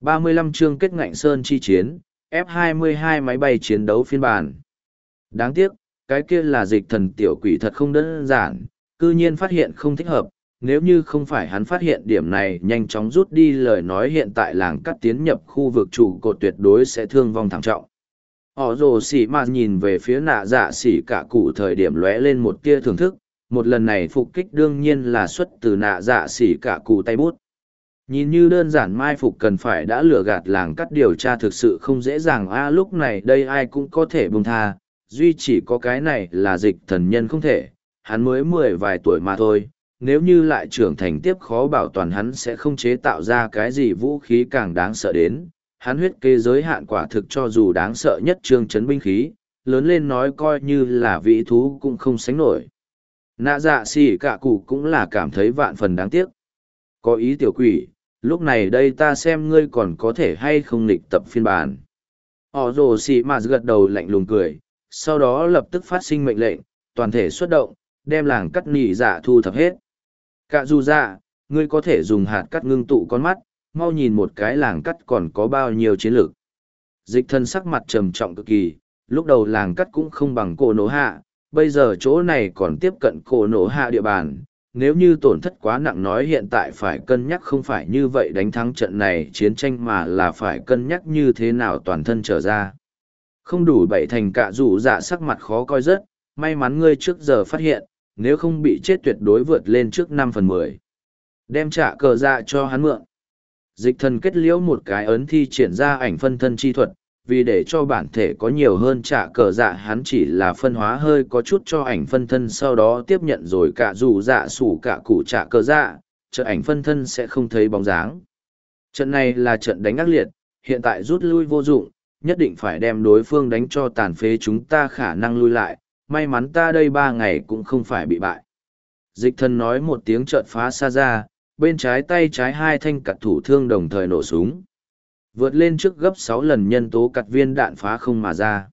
35 chương kết ngạnh sơn chi chiến, F-22 máy bay chiến đấu phiên bản. Đáng tiếc, cái kia là dịch thần tiểu quỷ thật không đơn giản, cư nhiên phát hiện không thích hợp, nếu như không phải hắn phát hiện điểm này nhanh chóng rút đi lời nói hiện tại làng cắt tiến nhập khu vực trụ cột tuyệt đối sẽ thương vong thảm trọng. Họ rồ xỉ mà nhìn về phía nạ dạ xỉ cả cụ thời điểm lóe lên một tia thưởng thức, một lần này phục kích đương nhiên là xuất từ nạ dạ xỉ cả cụ tay bút. Nhìn như đơn giản mai phục cần phải đã lừa gạt làng cắt điều tra thực sự không dễ dàng a lúc này đây ai cũng có thể buông tha, duy chỉ có cái này là dịch thần nhân không thể, hắn mới mười vài tuổi mà thôi, nếu như lại trưởng thành tiếp khó bảo toàn hắn sẽ không chế tạo ra cái gì vũ khí càng đáng sợ đến, hắn huyết kế giới hạn quả thực cho dù đáng sợ nhất trương chấn binh khí, lớn lên nói coi như là vị thú cũng không sánh nổi. Nạ dạ xỉ cả cụ cũng là cảm thấy vạn phần đáng tiếc. Có ý tiểu quỷ, lúc này đây ta xem ngươi còn có thể hay không nghịch tập phiên bản. Họ rồ xỉ mà gật đầu lạnh lùng cười, sau đó lập tức phát sinh mệnh lệnh, toàn thể xuất động, đem làng cắt nỉ dạ thu thập hết. Cả dù dạ, ngươi có thể dùng hạt cắt ngưng tụ con mắt, mau nhìn một cái làng cắt còn có bao nhiêu chiến lược. Dịch thân sắc mặt trầm trọng cực kỳ, lúc đầu làng cắt cũng không bằng cổ nổ hạ, bây giờ chỗ này còn tiếp cận cổ nổ hạ địa bàn. Nếu như tổn thất quá nặng nói hiện tại phải cân nhắc không phải như vậy đánh thắng trận này chiến tranh mà là phải cân nhắc như thế nào toàn thân trở ra. Không đủ bảy thành cả rủ dạ sắc mặt khó coi rất, may mắn ngươi trước giờ phát hiện, nếu không bị chết tuyệt đối vượt lên trước năm phần mười Đem trả cờ dạ cho hắn mượn. Dịch thần kết liễu một cái ấn thi triển ra ảnh phân thân chi thuật, vì để cho bản thể có nhiều hơn trả cờ dạ hắn chỉ là phân hóa hơi có chút cho ảnh phân thân sau đó tiếp nhận rồi cả dù dạ sủ cả củ trả cờ dạ, trợ ảnh phân thân sẽ không thấy bóng dáng. Trận này là trận đánh ác liệt, hiện tại rút lui vô dụng, nhất định phải đem đối phương đánh cho tàn phế chúng ta khả năng lui lại, may mắn ta đây ba ngày cũng không phải bị bại. Dịch thần nói một tiếng trợn phá xa ra, bên trái tay trái hai thanh cặt thủ thương đồng thời nổ súng. Vượt lên trước gấp sáu lần nhân tố cặt viên đạn phá không mà ra.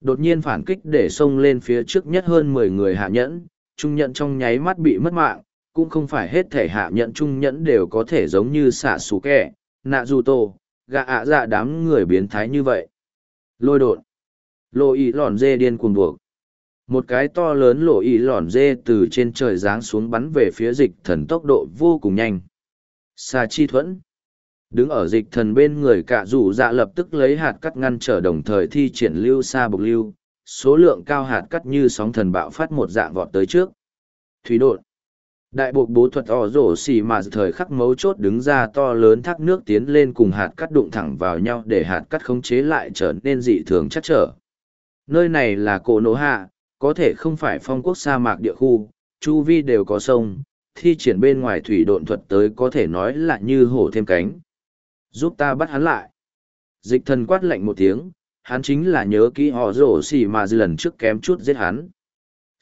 Đột nhiên phản kích để xông lên phía trước nhất hơn mười người hạ nhẫn, trung nhẫn trong nháy mắt bị mất mạng, cũng không phải hết thể hạ nhẫn trung nhẫn đều có thể giống như xạ xù kẻ, nạ dù tổ, gạ ạ dạ đám người biến thái như vậy. Lôi đột. Lô ý lòn dê điên cuồng buộc một cái to lớn lộ ý lòn dê từ trên trời giáng xuống bắn về phía dịch thần tốc độ vô cùng nhanh Xà chi thuẫn đứng ở dịch thần bên người cả rủ dạ lập tức lấy hạt cắt ngăn trở đồng thời thi triển lưu xa bục lưu. Số lượng cao hạt cắt như sóng thần bạo phát một dạng vọt tới trước. Thủy đột. Đại bộ bố thuật ỏ rổ xì mà thời khắc mấu chốt đứng ra to lớn thác nước tiến lên cùng hạt cắt đụng thẳng vào nhau để hạt cắt khống chế lại trở nên dị thường chắc trở. Nơi này là cổ nổ hạ có thể không phải phong quốc sa mạc địa khu, chu vi đều có sông, thi triển bên ngoài thủy độn thuật tới có thể nói là như hổ thêm cánh. Giúp ta bắt hắn lại. Dịch thần quát lạnh một tiếng, hắn chính là nhớ kỹ họ rổ xỉ mà dư lần trước kém chút giết hắn.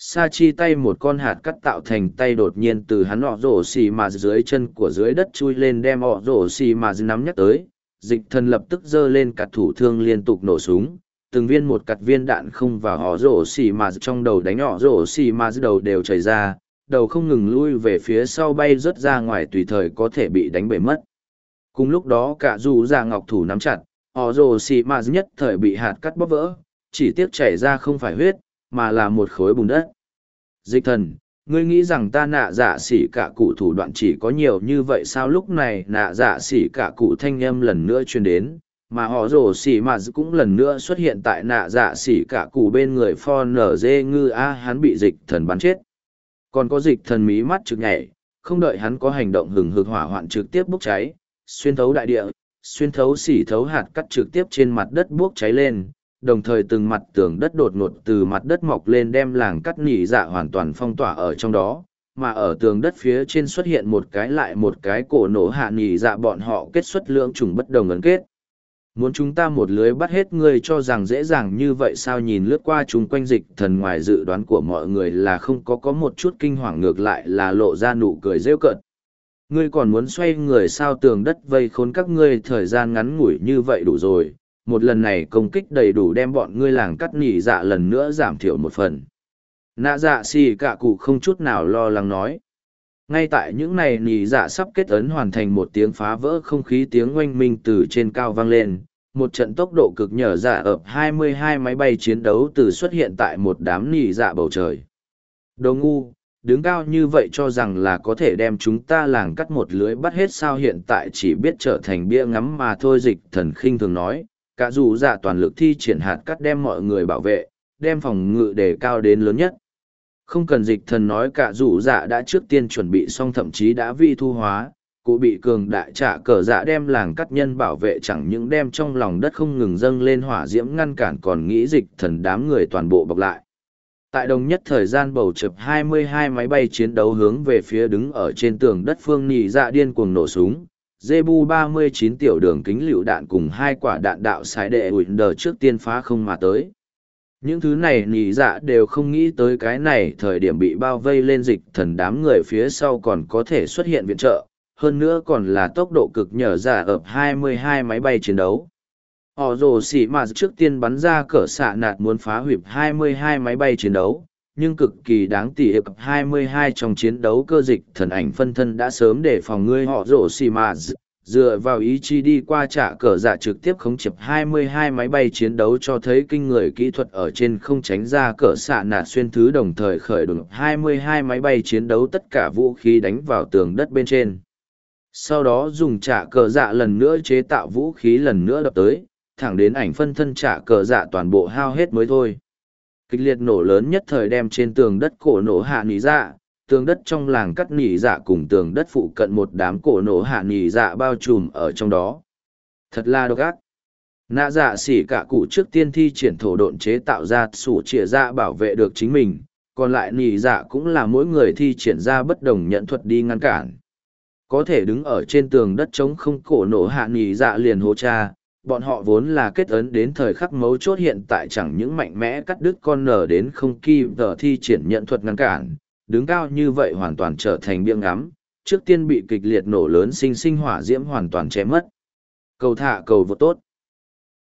Sa chi tay một con hạt cắt tạo thành tay đột nhiên từ hắn họ rổ xì mà dưới chân của dưới đất chui lên đem họ rổ xì mà nắm nhắc tới. Dịch thần lập tức giơ lên cả thủ thương liên tục nổ súng, từng viên một cặt viên đạn không vào họ rổ xì mà trong đầu đánh họ rổ xì mà đầu đều chảy ra, đầu không ngừng lui về phía sau bay rớt ra ngoài tùy thời có thể bị đánh bể mất. Cùng lúc đó cả dù già ngọc thủ nắm chặt, họ rồ xì mà nhất thời bị hạt cắt bóp vỡ, chỉ tiếc chảy ra không phải huyết, mà là một khối bùn đất. Dịch thần, ngươi nghĩ rằng ta nạ dạ xỉ cả cụ thủ đoạn chỉ có nhiều như vậy sao? Lúc này nạ dạ xỉ cả cụ thanh âm lần nữa truyền đến mà họ rồ xỉ mà cũng lần nữa xuất hiện tại nạ dạ xỉ cả cụ bên người. Pho nở dê ngư a hắn bị dịch thần bắn chết. Còn có dịch thần mí mắt trực nhảy không đợi hắn có hành động hừng hực hỏa hoạn trực tiếp bốc cháy xuyên thấu đại địa, xuyên thấu xỉ thấu hạt cắt trực tiếp trên mặt đất bốc cháy lên, đồng thời từng mặt tường đất đột ngột từ mặt đất mọc lên đem làng cắt nỉ dạ hoàn toàn phong tỏa ở trong đó, mà ở tường đất phía trên xuất hiện một cái lại một cái cổ nổ hạ nỉ dạ bọn họ kết xuất lượng trùng bất đồng ấn kết. Muốn chúng ta một lưới bắt hết người cho rằng dễ dàng như vậy sao nhìn lướt qua chúng quanh dịch thần ngoài dự đoán của mọi người là không có có một chút kinh hoàng ngược lại là lộ ra nụ cười rêu cợt ngươi còn muốn xoay người sao tường đất vây khốn các ngươi thời gian ngắn ngủi như vậy đủ rồi, một lần này công kích đầy đủ đem bọn ngươi làng cắt nỉ dạ lần nữa giảm thiểu một phần. Nạ dạ xì cả cụ không chút nào lo lắng nói. Ngay tại những này nỉ dạ sắp kết ấn hoàn thành một tiếng phá vỡ không khí tiếng oanh minh từ trên cao vang lên, một trận tốc độ cực nhở dạ ập 22 máy bay chiến đấu từ xuất hiện tại một đám nỉ dạ bầu trời. Đồ ngu đứng cao như vậy cho rằng là có thể đem chúng ta làng cắt một lưới bắt hết sao hiện tại chỉ biết trở thành bia ngắm mà thôi, dịch thần khinh thường nói. Cả dù dạ toàn lực thi triển hạt cắt đem mọi người bảo vệ, đem phòng ngự đề cao đến lớn nhất. Không cần dịch thần nói cả dù dạ đã trước tiên chuẩn bị xong thậm chí đã vi thu hóa, cụ bị cường đại trả cờ dạ đem làng cắt nhân bảo vệ chẳng những đem trong lòng đất không ngừng dâng lên hỏa diễm ngăn cản, còn nghĩ dịch thần đám người toàn bộ bọc lại tại đồng nhất thời gian bầu chập 22 máy bay chiến đấu hướng về phía đứng ở trên tường đất phương nì dạ điên cuồng nổ súng Zebu 39 tiểu đường kính lựu đạn cùng hai quả đạn đạo sái đệ ủi đờ trước tiên phá không mà tới. Những thứ này nì dạ đều không nghĩ tới cái này thời điểm bị bao vây lên dịch thần đám người phía sau còn có thể xuất hiện viện trợ, hơn nữa còn là tốc độ cực nhở giả ập 22 máy bay chiến đấu. Họ rồ xỉ mà trước tiên bắn ra cỡ xạ nạt muốn phá hủy 22 máy bay chiến đấu, nhưng cực kỳ đáng tỉ hiệp 22 trong chiến đấu cơ dịch thần ảnh phân thân đã sớm để phòng ngươi họ rồ xỉ mà dựa vào ý chí đi qua trả cờ giả trực tiếp khống chập 22 máy bay chiến đấu cho thấy kinh người kỹ thuật ở trên không tránh ra cỡ xạ nạt xuyên thứ đồng thời khởi động 22 máy bay chiến đấu tất cả vũ khí đánh vào tường đất bên trên. Sau đó dùng trả cờ dạ lần nữa chế tạo vũ khí lần nữa đập tới, thẳng đến ảnh phân thân trả cờ dạ toàn bộ hao hết mới thôi. Kịch liệt nổ lớn nhất thời đem trên tường đất cổ nổ hạ nỉ dạ, tường đất trong làng cắt nỉ dạ cùng tường đất phụ cận một đám cổ nổ hạ nỉ dạ bao trùm ở trong đó. Thật là độc ác. Nạ dạ xỉ cả cụ trước tiên thi triển thổ độn chế tạo ra sủ trịa dạ bảo vệ được chính mình, còn lại nỉ dạ cũng là mỗi người thi triển ra bất đồng nhận thuật đi ngăn cản. Có thể đứng ở trên tường đất trống không cổ nổ hạ nỉ dạ liền hô cha, bọn họ vốn là kết ấn đến thời khắc mấu chốt hiện tại chẳng những mạnh mẽ cắt đứt con nở đến không kịp tờ thi triển nhận thuật ngăn cản, đứng cao như vậy hoàn toàn trở thành biếng ngắm, trước tiên bị kịch liệt nổ lớn sinh sinh hỏa diễm hoàn toàn chém mất. Cầu thả cầu vô tốt.